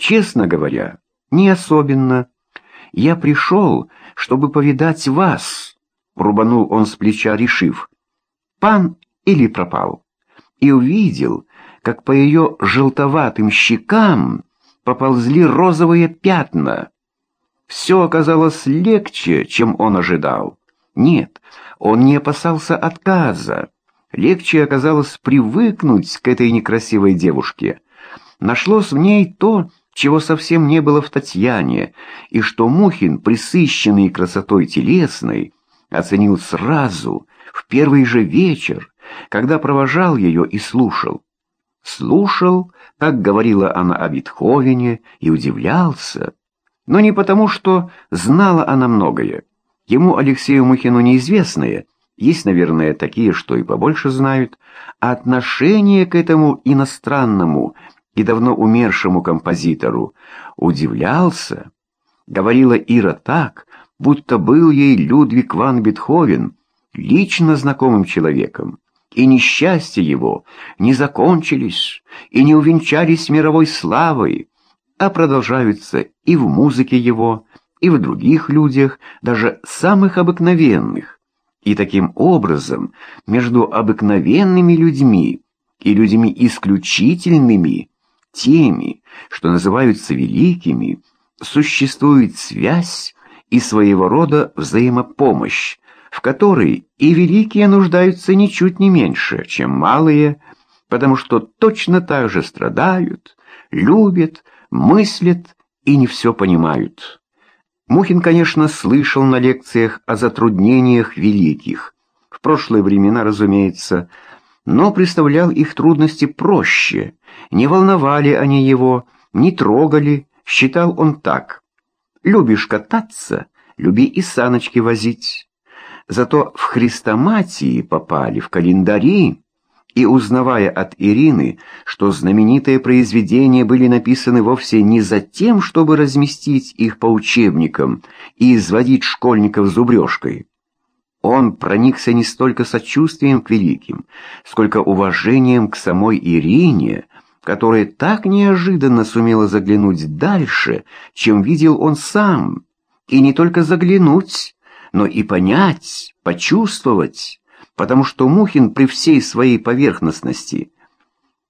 Честно говоря, не особенно. Я пришел, чтобы повидать вас, рубанул он с плеча, решив, пан или пропал, и увидел, как по ее желтоватым щекам поползли розовые пятна. Все оказалось легче, чем он ожидал. Нет, он не опасался отказа. Легче оказалось привыкнуть к этой некрасивой девушке. Нашлось в ней то, чего совсем не было в Татьяне, и что Мухин, присыщенный красотой телесной, оценил сразу, в первый же вечер, когда провожал ее и слушал. Слушал, как говорила она о Бетховене, и удивлялся. Но не потому, что знала она многое. Ему, Алексею Мухину, неизвестное, есть, наверное, такие, что и побольше знают, а отношение к этому иностранному и давно умершему композитору удивлялся. Говорила Ира так, будто был ей Людвиг ван Бетховен, лично знакомым человеком и несчастья его не закончились и не увенчались мировой славой, а продолжаются и в музыке его, и в других людях, даже самых обыкновенных. И таким образом между обыкновенными людьми и людьми исключительными, теми, что называются великими, существует связь и своего рода взаимопомощь, в которой и великие нуждаются ничуть не меньше, чем малые, потому что точно так же страдают, любят, мыслят и не все понимают. Мухин, конечно, слышал на лекциях о затруднениях великих, в прошлые времена, разумеется, но представлял их трудности проще, не волновали они его, не трогали, считал он так. «Любишь кататься, люби и саночки возить». Зато в хрестоматии попали, в календари, и узнавая от Ирины, что знаменитые произведения были написаны вовсе не за тем, чтобы разместить их по учебникам и изводить школьников зубрежкой, он проникся не столько сочувствием к великим, сколько уважением к самой Ирине, которая так неожиданно сумела заглянуть дальше, чем видел он сам, и не только заглянуть, но и понять, почувствовать, потому что Мухин при всей своей поверхностности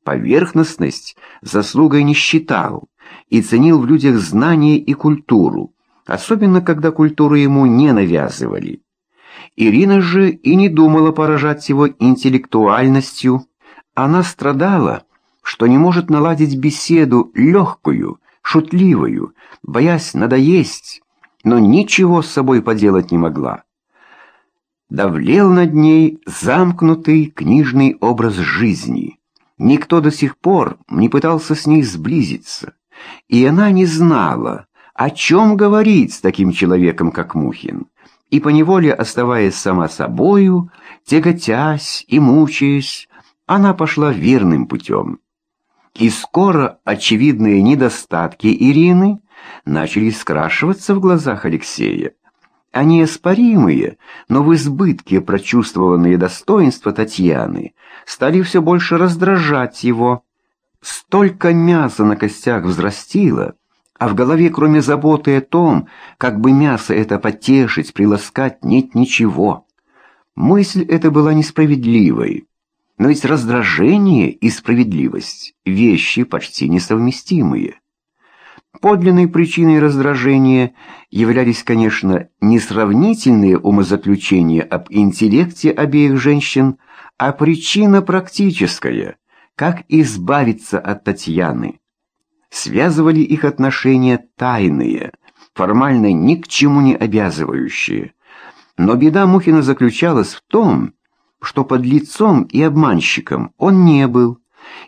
поверхностность заслугой не считал и ценил в людях знания и культуру, особенно когда культуру ему не навязывали. Ирина же и не думала поражать его интеллектуальностью. Она страдала, что не может наладить беседу легкую, шутливую, боясь надоесть, но ничего с собой поделать не могла. Давлел над ней замкнутый книжный образ жизни. Никто до сих пор не пытался с ней сблизиться, и она не знала, о чем говорить с таким человеком, как Мухин, и поневоле оставаясь сама собою, тяготясь и мучаясь, она пошла верным путем. И скоро очевидные недостатки Ирины начали скрашиваться в глазах Алексея. Они оспоримые, но в избытке прочувствованные достоинства Татьяны стали все больше раздражать его. Столько мяса на костях взрастило, а в голове, кроме заботы о том, как бы мясо это потешить, приласкать, нет ничего. Мысль эта была несправедливой. Но ведь раздражение и справедливость — вещи почти несовместимые. Подлинной причиной раздражения являлись, конечно, не сравнительные умозаключения об интеллекте обеих женщин, а причина практическая – как избавиться от Татьяны. Связывали их отношения тайные, формально ни к чему не обязывающие. Но беда Мухина заключалась в том, что под лицом и обманщиком он не был,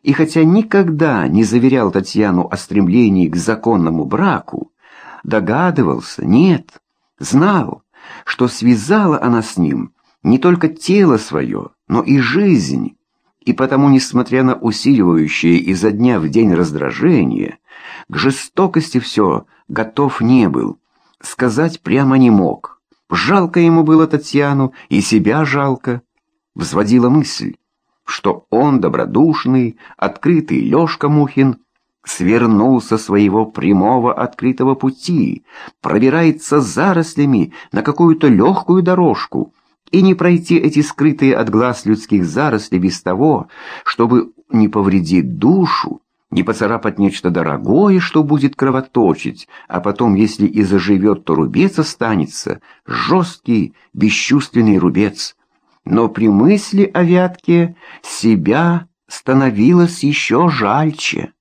и хотя никогда не заверял Татьяну о стремлении к законному браку, догадывался, нет, знал, что связала она с ним не только тело свое, но и жизнь, и потому, несмотря на усиливающее изо дня в день раздражение, к жестокости все готов не был, сказать прямо не мог. Жалко ему было Татьяну, и себя жалко. Взводила мысль, что он добродушный, открытый Лёшка Мухин свернул со своего прямого открытого пути, пробирается зарослями на какую-то легкую дорожку, и не пройти эти скрытые от глаз людских заросли без того, чтобы не повредить душу, не поцарапать нечто дорогое, что будет кровоточить, а потом, если и заживет, то рубец останется, жесткий, бесчувственный рубец. Но при мысли о вятке себя становилось еще жальче.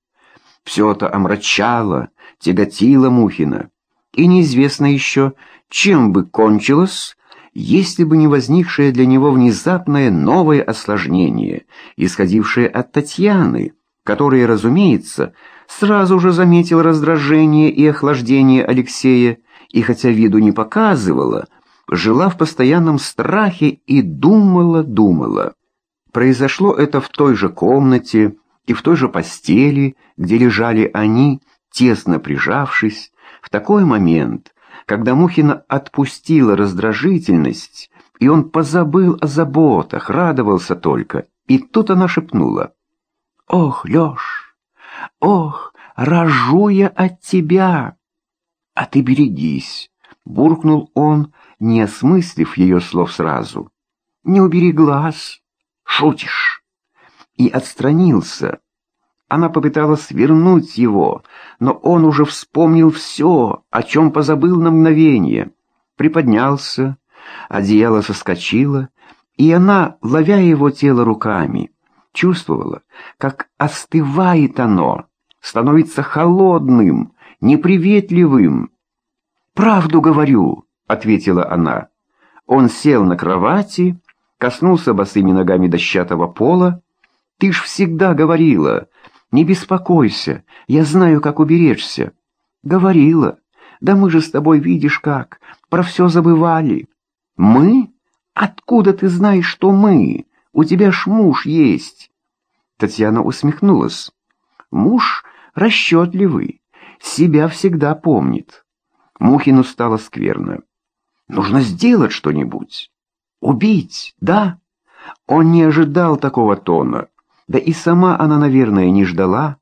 Все это омрачало, тяготило Мухина, и неизвестно еще, чем бы кончилось, если бы не возникшее для него внезапное новое осложнение, исходившее от Татьяны, которая, разумеется, сразу же заметил раздражение и охлаждение Алексея, и хотя виду не показывала, жила в постоянном страхе и думала-думала. Произошло это в той же комнате и в той же постели, где лежали они, тесно прижавшись, в такой момент, когда Мухина отпустила раздражительность, и он позабыл о заботах, радовался только, и тут она шепнула. «Ох, Лёш, ох, рожу я от тебя!» «А ты берегись!» — буркнул он, не осмыслив ее слов сразу. «Не убери глаз! Шутишь!» И отстранился. Она попыталась вернуть его, но он уже вспомнил все, о чем позабыл на мгновение. Приподнялся, одеяло соскочило, и она, ловя его тело руками, чувствовала, как остывает оно, становится холодным, неприветливым. «Правду говорю», — ответила она. Он сел на кровати, коснулся босыми ногами дощатого пола. «Ты ж всегда говорила, не беспокойся, я знаю, как уберечься». «Говорила. Да мы же с тобой, видишь как, про все забывали». «Мы? Откуда ты знаешь, что мы?» У тебя ж муж есть. Татьяна усмехнулась. Муж расчетливый, себя всегда помнит. Мухину стало скверно. Нужно сделать что-нибудь. Убить, да? Он не ожидал такого тона. Да и сама она, наверное, не ждала.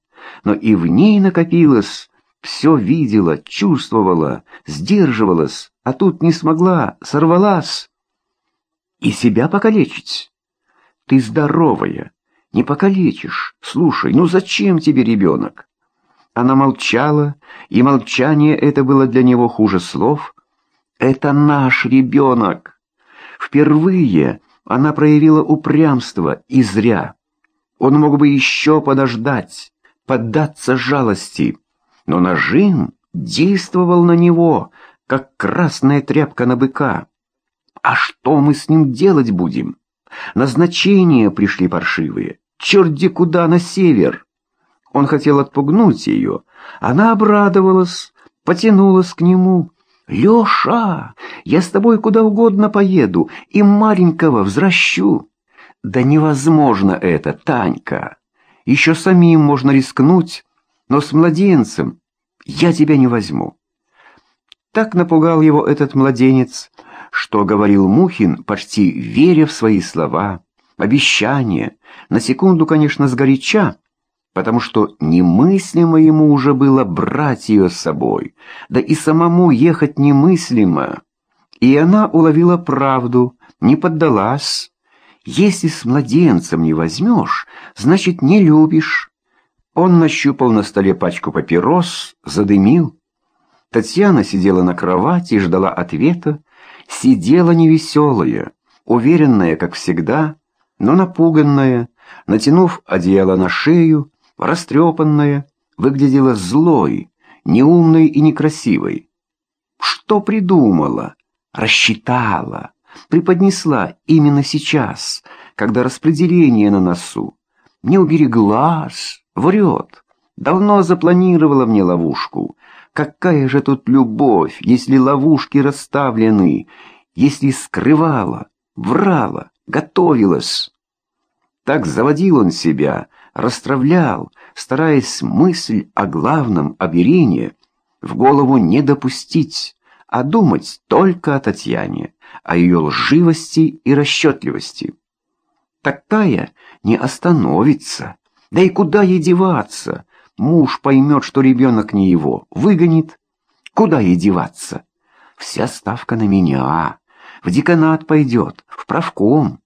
Но и в ней накопилось, все видела, чувствовала, сдерживалась, а тут не смогла, сорвалась. И себя покалечить. Ты здоровая, не покалечишь. Слушай, ну зачем тебе ребенок?» Она молчала, и молчание это было для него хуже слов. «Это наш ребенок!» Впервые она проявила упрямство, и зря. Он мог бы еще подождать, поддаться жалости, но нажим действовал на него, как красная тряпка на быка. «А что мы с ним делать будем?» Назначения пришли паршивые. Черт куда, на север. Он хотел отпугнуть ее. Она обрадовалась, потянулась к нему. «Леша, я с тобой куда угодно поеду и маленького возвращу». «Да невозможно это, Танька. Еще самим можно рискнуть, но с младенцем я тебя не возьму». Так напугал его этот младенец, что говорил Мухин, почти веря в свои слова, обещания, на секунду, конечно, сгоряча, потому что немыслимо ему уже было брать ее с собой, да и самому ехать немыслимо. И она уловила правду, не поддалась. Если с младенцем не возьмешь, значит, не любишь. Он нащупал на столе пачку папирос, задымил. Татьяна сидела на кровати и ждала ответа, сидела невеселая, уверенная, как всегда, но напуганная, натянув одеяло на шею, растрепанная, выглядела злой, неумной и некрасивой. Что придумала, рассчитала, преподнесла именно сейчас, когда распределение на носу. Не убереглась, врет, давно запланировала мне ловушку, Какая же тут любовь, если ловушки расставлены, если скрывала, врала, готовилась? Так заводил он себя, расстравлял, стараясь мысль о главном оберении в голову не допустить, а думать только о Татьяне, о ее лживости и расчетливости. Такая не остановится, да и куда ей деваться? Муж поймет, что ребенок не его, выгонит. Куда ей деваться? Вся ставка на меня. В деканат пойдет, в правком.